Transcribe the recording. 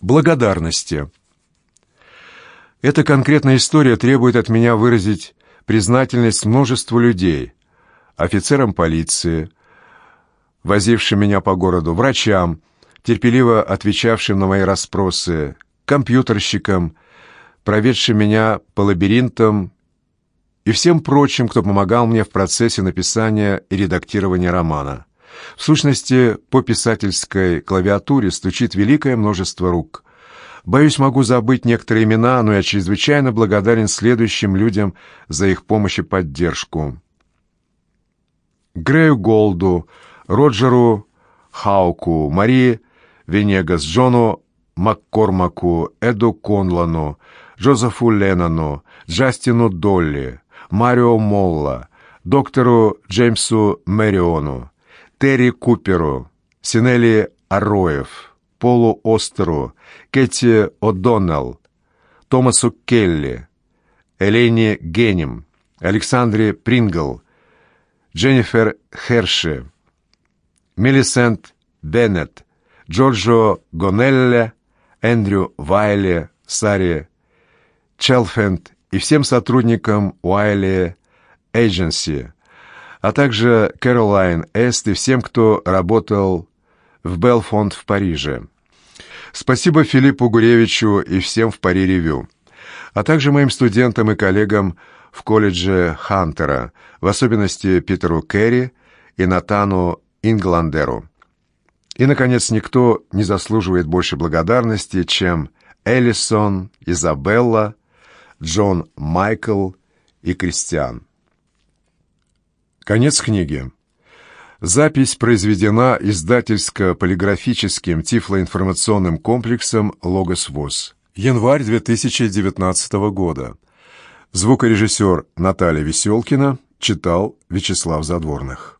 Благодарности. Эта конкретная история требует от меня выразить признательность множеству людей, офицерам полиции, возившим меня по городу, врачам, терпеливо отвечавшим на мои расспросы, компьютерщикам, проведшим меня по лабиринтам и всем прочим, кто помогал мне в процессе написания и редактирования романа. В сущности, по писательской клавиатуре стучит великое множество рук. Боюсь, могу забыть некоторые имена, но я чрезвычайно благодарен следующим людям за их помощь и поддержку. Грею Голду, Роджеру Хауку, Марии Венегас, Джону Маккормаку, Эду Конлану, Джозефу Леннону, Джастину Долли, Марио Молла, доктору Джеймсу Мэриону, Терри Куперу, Синелли Ароев, Полу Остеру, Кэти О'Доннелл, Томасу Келли, Элене Генем, Александре Прингл, Дженнифер Херши, Мелисент Беннет, Джорджо Гонелле, Эндрю Вайле, Саре Челфенд и всем сотрудникам Уайли Agency, а также Кэролайн Эст и всем, кто работал в Белфонд в Париже. Спасибо Филиппу Гуревичу и всем в Пари Ревю, а также моим студентам и коллегам в колледже Хантера, в особенности Питеру Керри и Натану Ингландеру. И, наконец, никто не заслуживает больше благодарности, чем Эллисон, Изабелла, Джон Майкл и Кристиан. Конец книги. Запись произведена издательско-полиграфическим тифлоинформационным комплексом «Логос ВОЗ». Январь 2019 года. Звукорежиссер Наталья Веселкина читал Вячеслав Задворных.